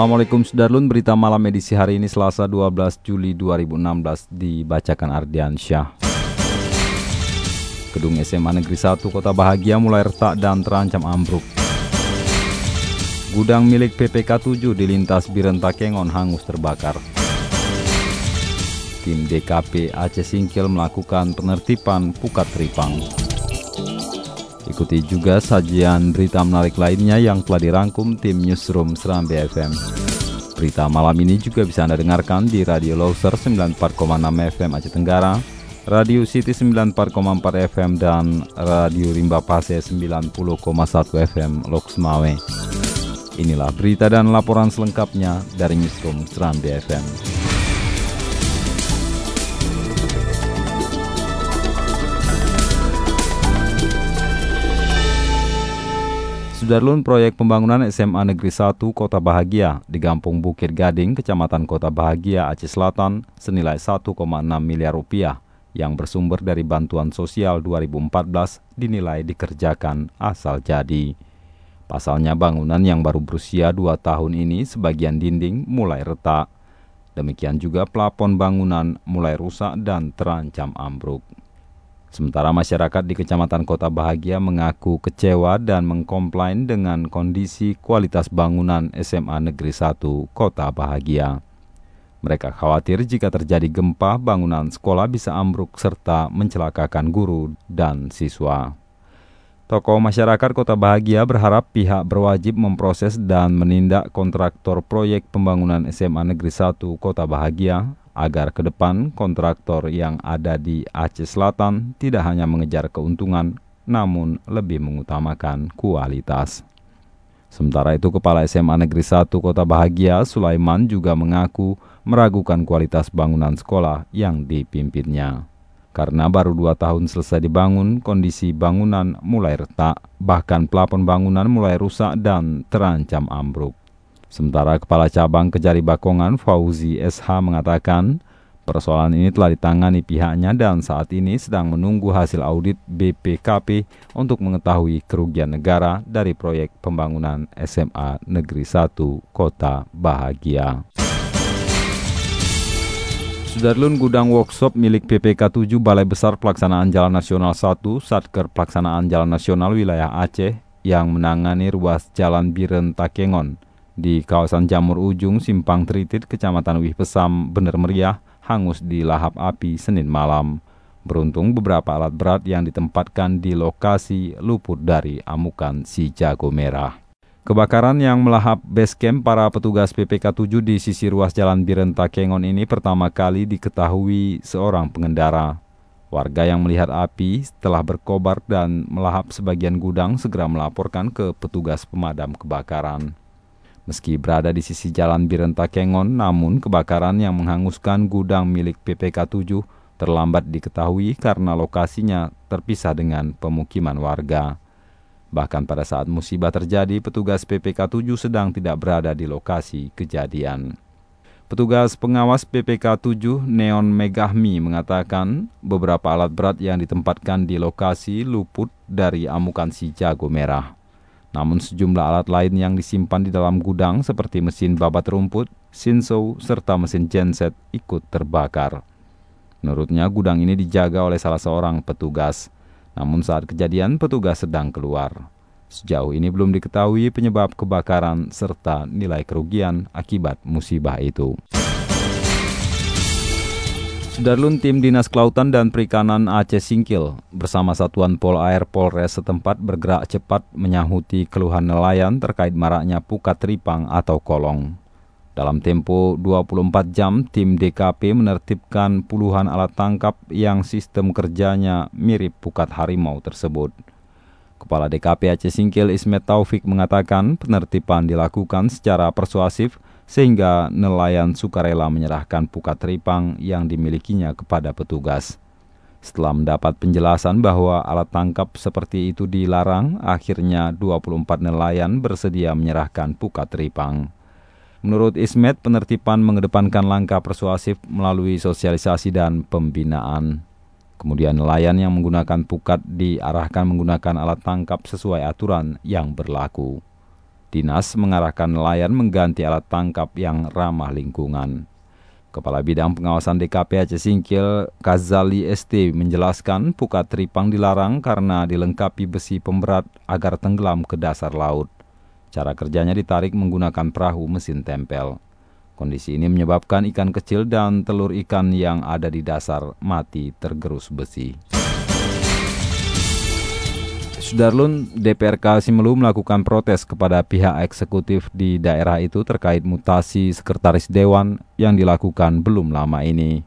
Assalamualaikum Sudarlun, berita malam edisi hari ini Selasa 12 Juli 2016 dibacakan Ardian Syah. Gedung SMA Negeri 1 Kota Bahagia mulai retak dan terancam ambruk. Gudang milik PPK 7 di lintas Birentakengon hangus terbakar. Tim DKP Aceh Singkil melakukan penertiban Pukat Tripang. Ikuti juga sajian berita menarik lainnya yang telah dirangkum tim Newsroom Seram BFM. Berita malam ini juga bisa Anda dengarkan di Radio Loser 94,6 FM Aceh Tenggara, Radio City 94,4 FM, dan Radio Rimba Pase 90,1 FM Loksmawe. Inilah berita dan laporan selengkapnya dari Newsroom Seram BFM. Sudarlun proyek pembangunan SMA Negeri 1 Kota Bahagia di Gampung Bukit Gading, Kecamatan Kota Bahagia, Aceh Selatan senilai 1,6 miliar rupiah yang bersumber dari bantuan sosial 2014 dinilai dikerjakan asal jadi. Pasalnya bangunan yang baru berusia 2 tahun ini sebagian dinding mulai retak. Demikian juga plafon bangunan mulai rusak dan terancam ambruk. Sementara masyarakat di Kecamatan Kota Bahagia mengaku kecewa dan mengkomplain dengan kondisi kualitas bangunan SMA Negeri 1 Kota Bahagia. Mereka khawatir jika terjadi gempa, bangunan sekolah bisa ambruk serta mencelakakan guru dan siswa. Tokoh masyarakat Kota Bahagia berharap pihak berwajib memproses dan menindak kontraktor proyek pembangunan SMA Negeri 1 Kota Bahagia agar ke depan kontraktor yang ada di Aceh Selatan tidak hanya mengejar keuntungan, namun lebih mengutamakan kualitas. Sementara itu, Kepala SMA Negeri 1 Kota Bahagia, Sulaiman juga mengaku meragukan kualitas bangunan sekolah yang dipimpinnya. Karena baru dua tahun selesai dibangun, kondisi bangunan mulai retak, bahkan plafon bangunan mulai rusak dan terancam ambruk. Sementara Kepala Cabang Kejari Bakongan Fauzi SH mengatakan persoalan ini telah ditangani pihaknya dan saat ini sedang menunggu hasil audit BPKP untuk mengetahui kerugian negara dari proyek pembangunan SMA Negeri 1 Kota Bahagia. Sudarlun gudang workshop milik PPK 7 Balai Besar Pelaksanaan Jalan Nasional 1 Satker Pelaksanaan Jalan Nasional Wilayah Aceh yang menangani ruas Jalan Biren Takengon di kawasan Jamur Ujung, Simpang Tritit, Kecamatan Wih Pesam, Bener Meriah, hangus di lahap api Senin malam. Beruntung beberapa alat berat yang ditempatkan di lokasi luput dari amukan si jago merah. Kebakaran yang melahap base camp para petugas PPK 7 di sisi ruas jalan Birenta Kengon ini pertama kali diketahui seorang pengendara. Warga yang melihat api setelah berkobar dan melahap sebagian gudang segera melaporkan ke petugas pemadam kebakaran. Meski berada di sisi jalan Birenta Kengon, namun kebakaran yang menghanguskan gudang milik PPK 7 terlambat diketahui karena lokasinya terpisah dengan pemukiman warga. Bahkan pada saat musibah terjadi, petugas PPK 7 sedang tidak berada di lokasi kejadian. Petugas pengawas PPK 7 Neon Megahmi mengatakan beberapa alat berat yang ditempatkan di lokasi luput dari amukan si jago merah. Namun sejumlah alat lain yang disimpan di dalam gudang seperti mesin babat rumput, sinso, serta mesin genset ikut terbakar. Menurutnya gudang ini dijaga oleh salah seorang petugas. Namun saat kejadian petugas sedang keluar. Sejauh ini belum diketahui penyebab kebakaran serta nilai kerugian akibat musibah itu. Sudarlun tim Dinas Kelautan dan Perikanan Aceh Singkil bersama Satuan Pol Air Polres setempat bergerak cepat menyahuti keluhan nelayan terkait maraknya pukat tripang atau kolong. Dalam tempo 24 jam, tim DKP menertibkan puluhan alat tangkap yang sistem kerjanya mirip pukat harimau tersebut. Kepala DKP Aceh Singkil Ismet Taufik mengatakan penertiban dilakukan secara persuasif sehingga nelayan sukarela menyerahkan pukat teripang yang dimilikinya kepada petugas. Setelah mendapat penjelasan bahwa alat tangkap seperti itu dilarang, akhirnya 24 nelayan bersedia menyerahkan pukat teripang. Menurut Ismet, penertiban mengedepankan langkah persuasif melalui sosialisasi dan pembinaan. Kemudian nelayan yang menggunakan pukat diarahkan menggunakan alat tangkap sesuai aturan yang berlaku. Dinas mengarahkan nelayan mengganti alat tangkap yang ramah lingkungan. Kepala Bidang Pengawasan DKP Aceh Singkil, Kazali ST, menjelaskan pukat tripang dilarang karena dilengkapi besi pemberat agar tenggelam ke dasar laut. Cara kerjanya ditarik menggunakan perahu mesin tempel. Kondisi ini menyebabkan ikan kecil dan telur ikan yang ada di dasar mati tergerus besi. Sudarlun, DPRK Simelu melakukan protes kepada pihak eksekutif di daerah itu terkait mutasi sekretaris dewan yang dilakukan belum lama ini.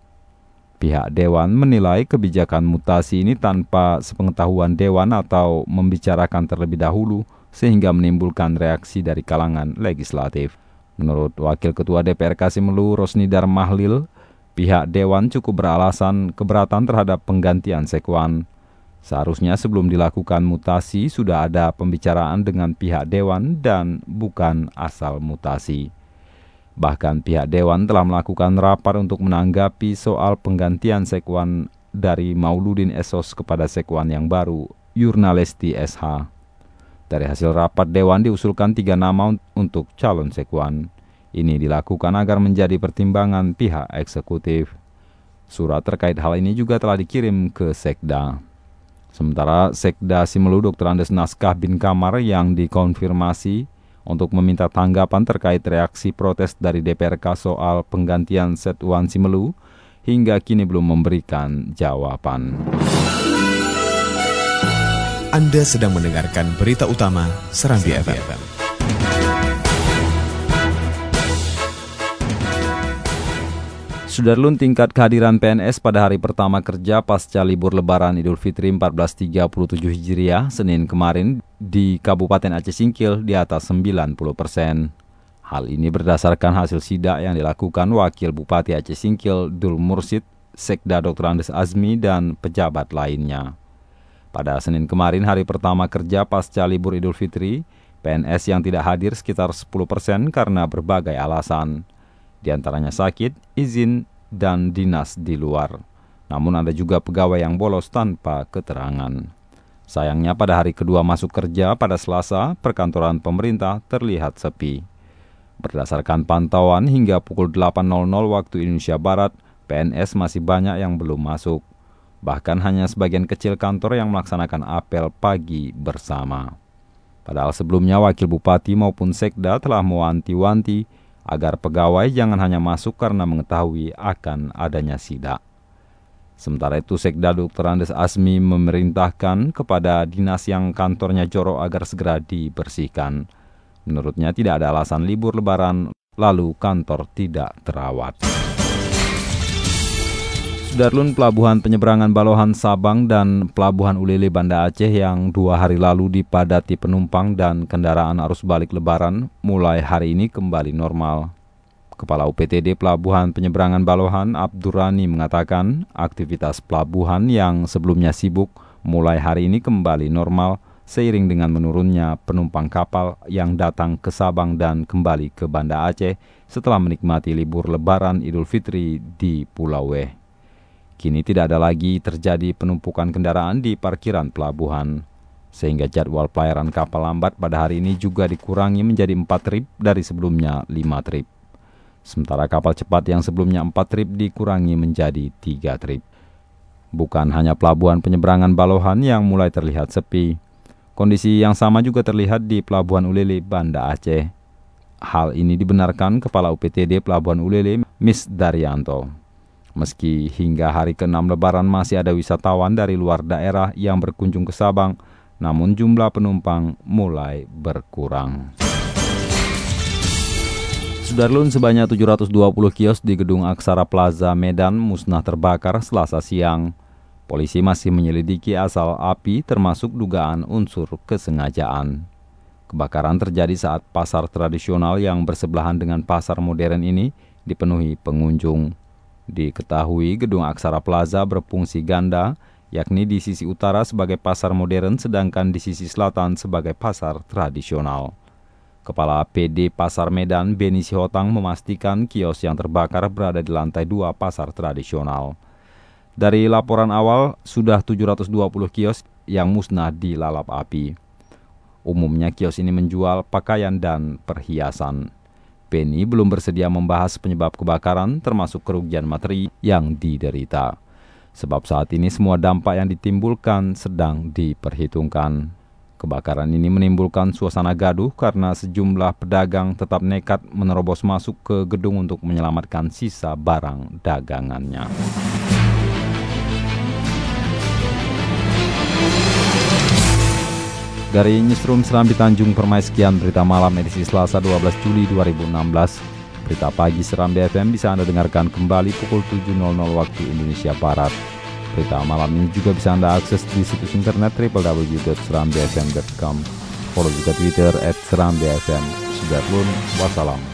Pihak dewan menilai kebijakan mutasi ini tanpa sepengetahuan dewan atau membicarakan terlebih dahulu sehingga menimbulkan reaksi dari kalangan legislatif. Menurut Wakil Ketua DPR Kasimelu Rosni Darmahlil, pihak Dewan cukup beralasan keberatan terhadap penggantian Sekwan. Seharusnya sebelum dilakukan mutasi sudah ada pembicaraan dengan pihak Dewan dan bukan asal mutasi. Bahkan pihak Dewan telah melakukan rapat untuk menanggapi soal penggantian Sekwan dari Mauludin Esos kepada Sekwan yang baru, Yurnalesti SH. Dari hasil rapat Dewan diusulkan tiga nama untuk calon sekwan. Ini dilakukan agar menjadi pertimbangan pihak eksekutif. Surat terkait hal ini juga telah dikirim ke Sekda. Sementara Sekda Simelu Dr. Andes Naskah bin Kamar yang dikonfirmasi untuk meminta tanggapan terkait reaksi protes dari DPRK soal penggantian Setwan Simelu hingga kini belum memberikan jawaban. Anda sedang mendengarkan berita utama Serambi. FM. Sudarlun tingkat kehadiran PNS pada hari pertama kerja pasca libur lebaran Idul Fitri 1437 Hijriah Senin kemarin di Kabupaten Aceh Singkil di atas 90 persen. Hal ini berdasarkan hasil sidak yang dilakukan Wakil Bupati Aceh Singkil Dul Mursid, Sekda Dr. Andes Azmi, dan pejabat lainnya. Pada Senin kemarin hari pertama kerja pasca libur Idul Fitri, PNS yang tidak hadir sekitar 10% karena berbagai alasan. Di antaranya sakit, izin, dan dinas di luar. Namun ada juga pegawai yang bolos tanpa keterangan. Sayangnya pada hari kedua masuk kerja pada Selasa, perkantoran pemerintah terlihat sepi. Berdasarkan pantauan hingga pukul 8.00 waktu Indonesia Barat, PNS masih banyak yang belum masuk. Bahkan hanya sebagian kecil kantor yang melaksanakan apel pagi bersama. Padahal sebelumnya wakil bupati maupun sekda telah mewanti-wanti agar pegawai jangan hanya masuk karena mengetahui akan adanya sidak. Sementara itu Sekda Dr. Andes Asmi memerintahkan kepada dinas yang kantornya jorok agar segera dibersihkan. Menurutnya tidak ada alasan libur lebaran lalu kantor tidak terawat. Darlun Pelabuhan Penyeberangan Balohan Sabang dan Pelabuhan Ulele Banda Aceh yang dua hari lalu dipadati penumpang dan kendaraan arus balik lebaran mulai hari ini kembali normal. Kepala UPTD Pelabuhan Penyeberangan Balohan Abdurrani mengatakan aktivitas pelabuhan yang sebelumnya sibuk mulai hari ini kembali normal seiring dengan menurunnya penumpang kapal yang datang ke Sabang dan kembali ke Banda Aceh setelah menikmati libur lebaran Idul Fitri di Pulau Weh. Kini tidak ada lagi terjadi penumpukan kendaraan di parkiran pelabuhan, sehingga jadwal pelayaran kapal lambat pada hari ini juga dikurangi menjadi 4 trip dari sebelumnya 5 trip. Sementara kapal cepat yang sebelumnya 4 trip dikurangi menjadi 3 trip. Bukan hanya pelabuhan penyeberangan Balohan yang mulai terlihat sepi, kondisi yang sama juga terlihat di Pelabuhan Ulele, Banda Aceh. Hal ini dibenarkan Kepala UPTD Pelabuhan Ulele, Miss Daryanto. Meski hingga hari ke-6 lebaran masih ada wisatawan dari luar daerah yang berkunjung ke Sabang, namun jumlah penumpang mulai berkurang. Sudarlun sebanyak 720 kios di Gedung Aksara Plaza Medan musnah terbakar selasa siang. Polisi masih menyelidiki asal api termasuk dugaan unsur kesengajaan. Kebakaran terjadi saat pasar tradisional yang bersebelahan dengan pasar modern ini dipenuhi pengunjung. Diketahui gedung Aksara Plaza berfungsi ganda, yakni di sisi utara sebagai pasar modern sedangkan di sisi selatan sebagai pasar tradisional. Kepala PD Pasar Medan Beni Sihotang memastikan kios yang terbakar berada di lantai dua pasar tradisional. Dari laporan awal, sudah 720 kios yang musnah di lalap api. Umumnya kios ini menjual pakaian dan perhiasan. Beni belum bersedia membahas penyebab kebakaran termasuk kerugian materi yang diderita. Sebab saat ini semua dampak yang ditimbulkan sedang diperhitungkan. Kebakaran ini menimbulkan suasana gaduh karena sejumlah pedagang tetap nekat menerobos masuk ke gedung untuk menyelamatkan sisa barang dagangannya. Dari Newsroom Serambi Tanjung Permai sekian berita malam edisi Selasa 12 Juli 2016. Berita pagi Serambi FM bisa Anda dengarkan kembali pukul 7.00 waktu Indonesia Barat. Berita malam ini juga bisa Anda akses di situs internet www.serambfm.com. Follow juga Twitter at serambfm. Sudah wassalam.